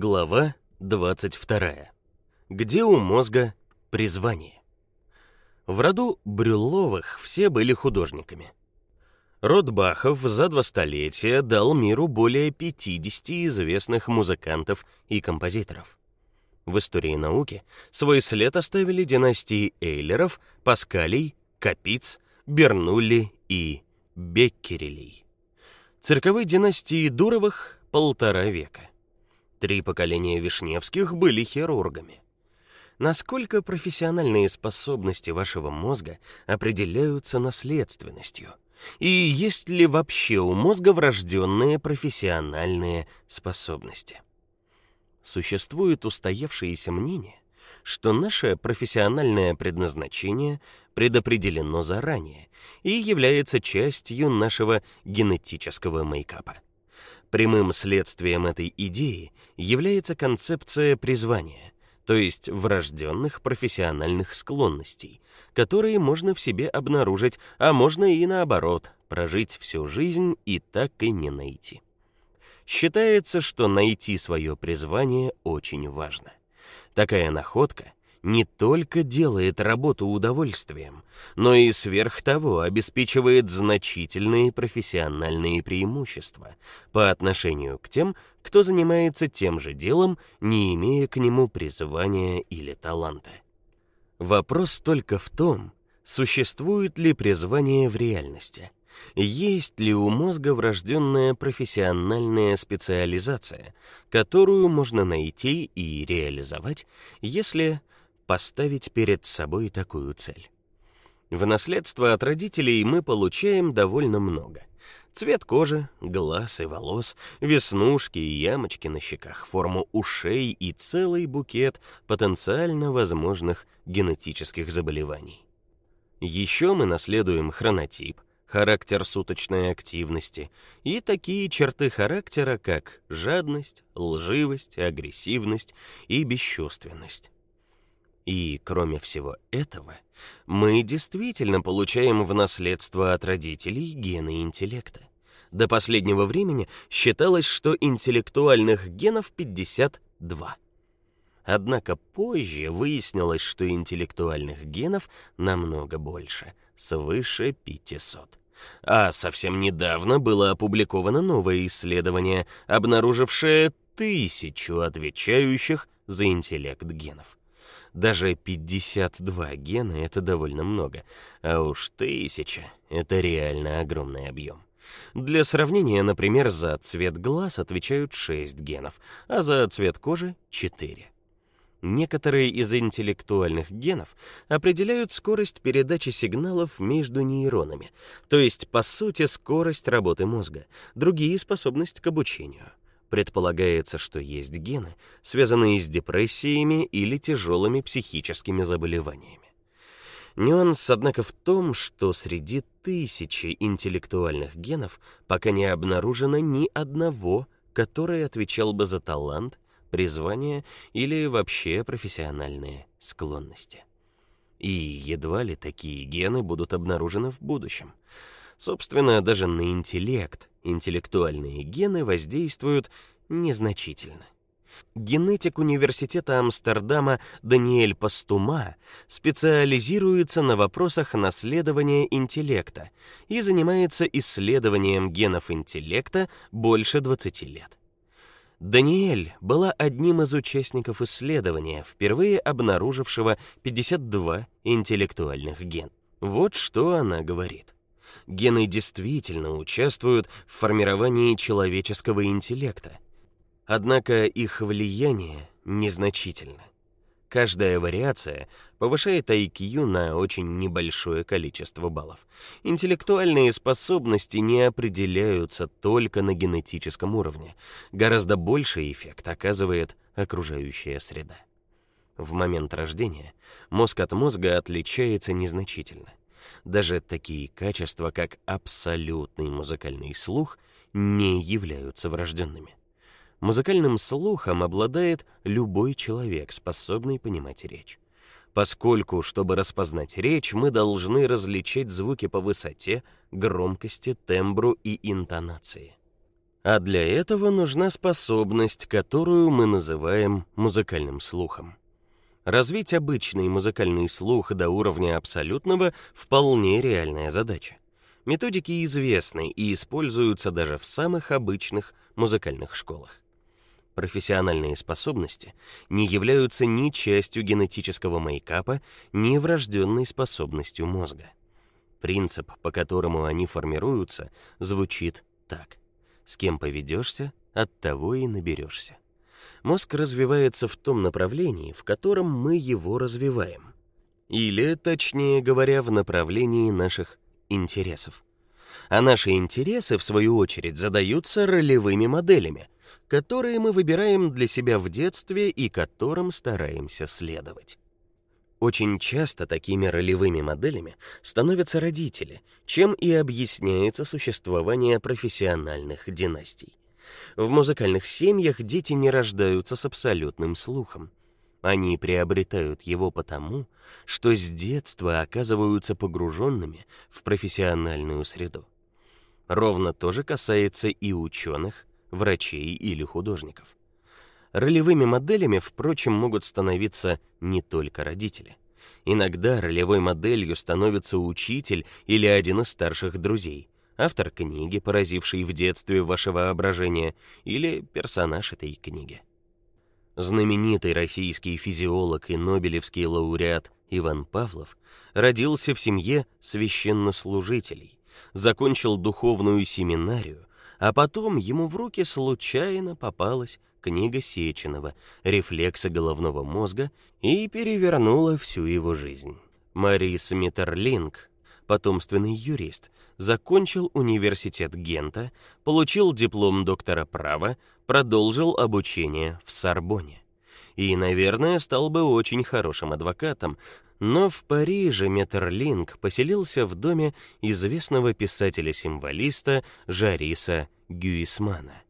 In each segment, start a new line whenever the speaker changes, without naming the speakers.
Глава 22. Где у мозга призвание? В роду Брюлловых все были художниками. Род Бахов за два столетия дал миру более 50 известных музыкантов и композиторов. В истории науки свой след оставили династии Эйлеров, Паскалей, Капиц, Бернулли и Беккерелей. Цирковой династии Дуровых полтора века. Три поколения Вишневских были хирургами. Насколько профессиональные способности вашего мозга определяются наследственностью? И есть ли вообще у мозга врожденные профессиональные способности? Существует устоявшееся мнение, что наше профессиональное предназначение предопределено заранее и является частью нашего генетического мейкапа. Прямым следствием этой идеи является концепция призвания, то есть врожденных профессиональных склонностей, которые можно в себе обнаружить, а можно и наоборот, прожить всю жизнь и так и не найти. Считается, что найти свое призвание очень важно. Такая находка не только делает работу удовольствием, но и сверх того обеспечивает значительные профессиональные преимущества по отношению к тем, кто занимается тем же делом, не имея к нему призвания или таланта. Вопрос только в том, существует ли призвание в реальности. Есть ли у мозга врожденная профессиональная специализация, которую можно найти и реализовать, если поставить перед собой такую цель. В наследство от родителей мы получаем довольно много. Цвет кожи, глаз и волос, веснушки и ямочки на щеках, форму ушей и целый букет потенциально возможных генетических заболеваний. Еще мы наследуем хронотип, характер суточной активности и такие черты характера, как жадность, лживость, агрессивность и бесчувственность. И, кроме всего этого, мы действительно получаем в наследство от родителей гены интеллекта. До последнего времени считалось, что интеллектуальных генов 52. Однако позже выяснилось, что интеллектуальных генов намного больше, свыше 500. А совсем недавно было опубликовано новое исследование, обнаружившее тысячу отвечающих за интеллект генов. Даже 52 гена это довольно много, а уж тысяча это реально огромный объем. Для сравнения, например, за цвет глаз отвечают 6 генов, а за цвет кожи 4. Некоторые из интеллектуальных генов определяют скорость передачи сигналов между нейронами, то есть по сути скорость работы мозга, другие способность к обучению. Предполагается, что есть гены, связанные с депрессиями или тяжелыми психическими заболеваниями. Нюанс, однако, в том, что среди тысячи интеллектуальных генов пока не обнаружено ни одного, который отвечал бы за талант, призвание или вообще профессиональные склонности. И едва ли такие гены будут обнаружены в будущем. Собственно, даже на интеллект интеллектуальные гены воздействуют незначительно. Генетик университета Амстердама Даниэль Пастума специализируется на вопросах наследования интеллекта и занимается исследованием генов интеллекта больше 20 лет. Даниэль была одним из участников исследования, впервые обнаружившего 52 интеллектуальных ген. Вот что она говорит гены действительно участвуют в формировании человеческого интеллекта. Однако их влияние незначительно. Каждая вариация повышает IQ на очень небольшое количество баллов. Интеллектуальные способности не определяются только на генетическом уровне. Гораздо больший эффект оказывает окружающая среда. В момент рождения мозг от мозга отличается незначительно даже такие качества, как абсолютный музыкальный слух, не являются врожденными. Музыкальным слухом обладает любой человек, способный понимать речь. Поскольку, чтобы распознать речь, мы должны различить звуки по высоте, громкости, тембру и интонации. А для этого нужна способность, которую мы называем музыкальным слухом. Развить обычный музыкальный слух до уровня абсолютного вполне реальная задача. Методики известны и используются даже в самых обычных музыкальных школах. Профессиональные способности не являются ни частью генетического мейкапа, ни врожденной способностью мозга. Принцип, по которому они формируются, звучит так: с кем поведешься, от того и наберешься. Мозг развивается в том направлении, в котором мы его развиваем. Или, точнее говоря, в направлении наших интересов. А наши интересы в свою очередь задаются ролевыми моделями, которые мы выбираем для себя в детстве и которым стараемся следовать. Очень часто такими ролевыми моделями становятся родители, чем и объясняется существование профессиональных династий. В музыкальных семьях дети не рождаются с абсолютным слухом. Они приобретают его потому, что с детства оказываются погруженными в профессиональную среду. Ровно то же касается и ученых, врачей или художников. Ролевыми моделями, впрочем, могут становиться не только родители. Иногда ролевой моделью становится учитель или один из старших друзей, автор книги, поразивший в детстве ваше воображение, или персонаж этой книги. Знаменитый российский физиолог и нобелевский лауреат Иван Павлов родился в семье священнослужителей, закончил духовную семинарию, а потом ему в руки случайно попалась книга Сеченова «Рефлексы головного мозга» и перевернула всю его жизнь. Марис Миттерлинг, потомственный юрист, закончил университет Гента, получил диплом доктора права, продолжил обучение в Сорбонне. И, наверное, стал бы очень хорошим адвокатом, но в Париже Метерлинг поселился в доме известного писателя-символиста Жариса Гюисмана.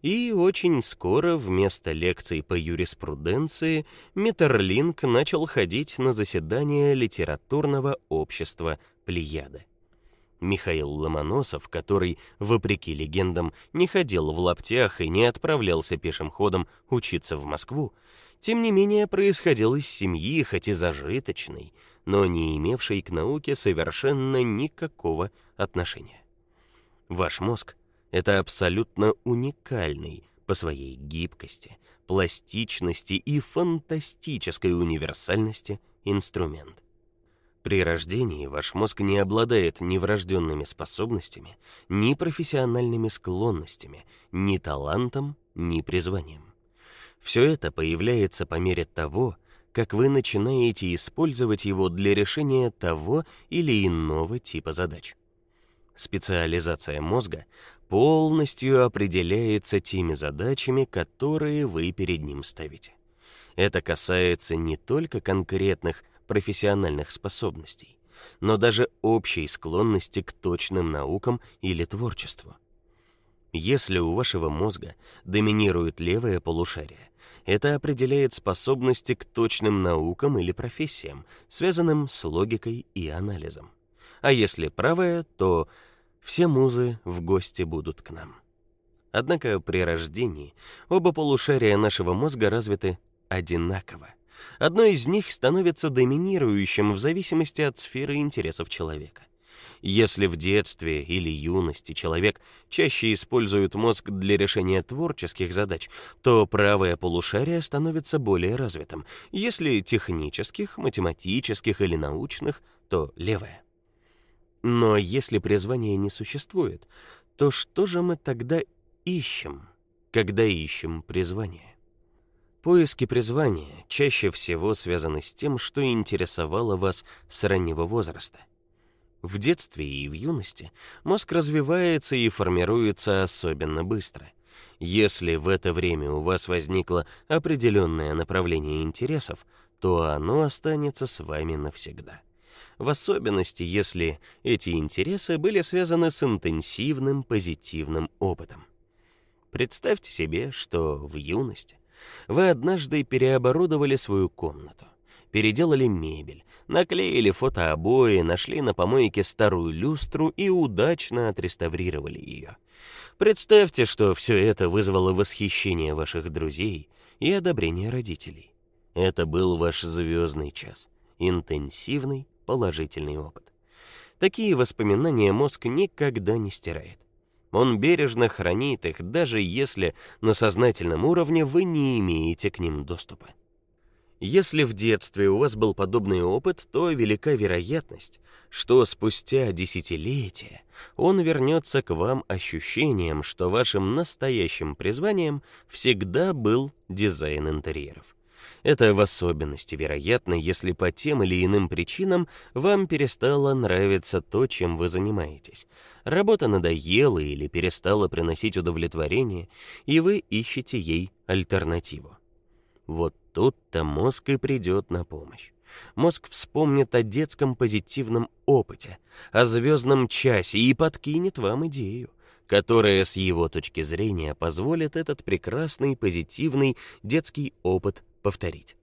И очень скоро вместо лекций по юриспруденции Метерлинг начал ходить на заседания литературного общества Плеяда. Михаил Ломоносов, который, вопреки легендам, не ходил в лаптях и не отправлялся пешим ходом учиться в Москву, тем не менее происходил из семьи, хоть и зажиточной, но не имевшей к науке совершенно никакого отношения. Ваш мозг это абсолютно уникальный по своей гибкости, пластичности и фантастической универсальности инструмент. При рождении ваш мозг не обладает ни врожденными способностями, ни профессиональными склонностями, ни талантом, ни призванием. Все это появляется по мере того, как вы начинаете использовать его для решения того или иного типа задач. Специализация мозга полностью определяется теми задачами, которые вы перед ним ставите. Это касается не только конкретных профессиональных способностей, но даже общей склонности к точным наукам или творчеству. Если у вашего мозга доминирует левое полушарие, это определяет способности к точным наукам или профессиям, связанным с логикой и анализом. А если правое, то все музы в гости будут к нам. Однако при рождении оба полушария нашего мозга развиты одинаково. Одно из них становится доминирующим в зависимости от сферы интересов человека. Если в детстве или юности человек чаще использует мозг для решения творческих задач, то правое полушарие становится более развитым. Если технических, математических или научных, то левое. Но если призвания не существует, то что же мы тогда ищем, когда ищем призвание? Поиски призвания чаще всего связаны с тем, что интересовало вас с раннего возраста. В детстве и в юности мозг развивается и формируется особенно быстро. Если в это время у вас возникло определенное направление интересов, то оно останется с вами навсегда. В особенности, если эти интересы были связаны с интенсивным позитивным опытом. Представьте себе, что в юности вы однажды переоборудовали свою комнату, переделали мебель, наклеили фотообои, нашли на помойке старую люстру и удачно отреставрировали ее. Представьте, что все это вызвало восхищение ваших друзей и одобрение родителей. Это был ваш звездный час, интенсивный положительный опыт. Такие воспоминания мозг никогда не стирает. Он бережно хранит их, даже если на сознательном уровне вы не имеете к ним доступа. Если в детстве у вас был подобный опыт, то велика вероятность, что спустя десятилетия он вернется к вам ощущением, что вашим настоящим призванием всегда был дизайн интерьеров. Это в особенности вероятно, если по тем или иным причинам вам перестало нравиться то, чем вы занимаетесь. Работа надоела или перестала приносить удовлетворение, и вы ищете ей альтернативу. Вот тут-то мозг и придет на помощь. Мозг вспомнит о детском позитивном опыте, о звездном часе и подкинет вам идею, которая с его точки зрения позволит этот прекрасный позитивный детский опыт повторить.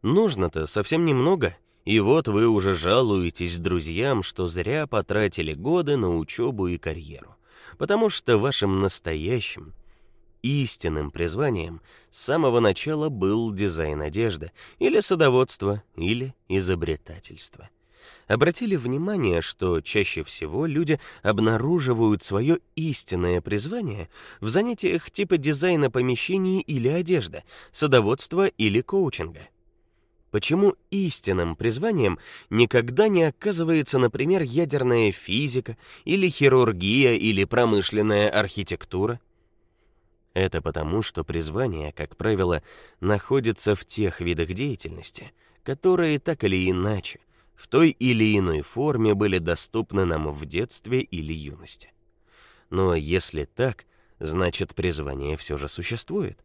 Нужно-то совсем немного, и вот вы уже жалуетесь друзьям, что зря потратили годы на учебу и карьеру, потому что вашим настоящим истинным призванием с самого начала был дизайн одежды, или садоводство, или изобретательство. Обратили внимание, что чаще всего люди обнаруживают свое истинное призвание в занятиях типа дизайна помещений или одежды, садоводства или коучинга. Почему истинным призванием никогда не оказывается, например, ядерная физика или хирургия или промышленная архитектура? Это потому, что призвание, как правило, находится в тех видах деятельности, которые так или иначе, в той или иной форме были доступны нам в детстве или юности. Но если так, значит, призвание все же существует.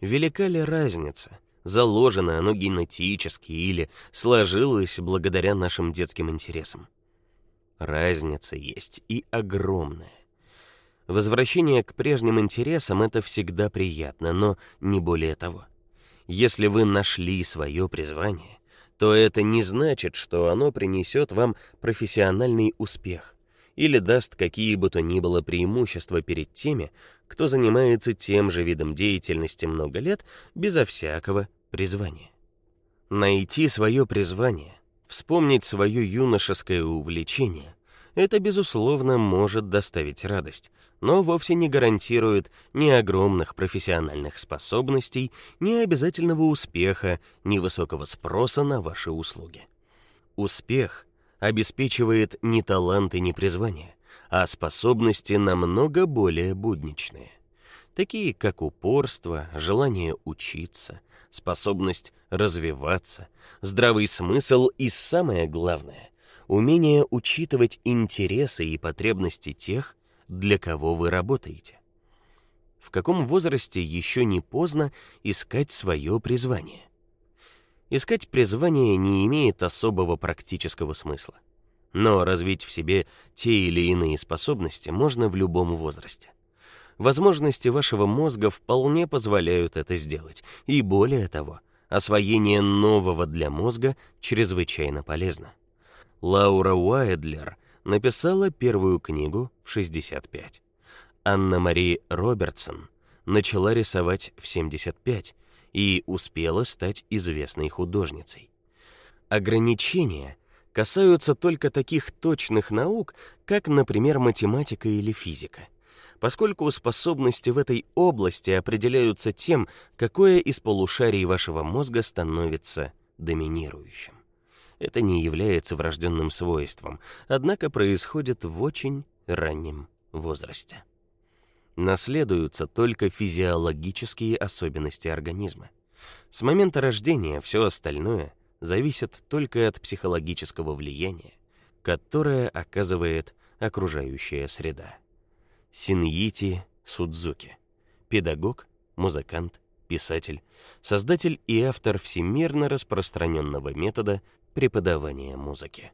Велика ли разница, заложено оно генетически или сложилось благодаря нашим детским интересам? Разница есть и огромная. Возвращение к прежним интересам это всегда приятно, но не более того. Если вы нашли свое призвание, то это не значит, что оно принесет вам профессиональный успех или даст какие бы то ни было преимущества перед теми, кто занимается тем же видом деятельности много лет безо всякого призвания. Найти свое призвание, вспомнить свое юношеское увлечение это безусловно может доставить радость, но вовсе не гарантирует ни огромных профессиональных способностей, ни обязательного успеха, ни высокого спроса на ваши услуги. Успех обеспечивает не талант и не призвание, а способности намного более будничные, такие как упорство, желание учиться, способность развиваться, здравый смысл и самое главное умение учитывать интересы и потребности тех, для кого вы работаете. В каком возрасте еще не поздно искать свое призвание? Искать призвание не имеет особого практического смысла. Но развить в себе те или иные способности можно в любом возрасте. Возможности вашего мозга вполне позволяют это сделать, и более того, освоение нового для мозга чрезвычайно полезно. Лаура Уайдлер написала первую книгу в 65. Анна-Мари Робертсон начала рисовать в 75 и успела стать известной художницей. Ограничения касаются только таких точных наук, как, например, математика или физика. Поскольку способности в этой области определяются тем, какое из полушарий вашего мозга становится доминирующим это не является врожденным свойством, однако происходит в очень раннем возрасте. Наследуются только физиологические особенности организма. С момента рождения все остальное зависит только от психологического влияния, которое оказывает окружающая среда. Синьити Судзуки, педагог, музыкант, писатель, создатель и автор всемирно распространенного метода преподавания музыки.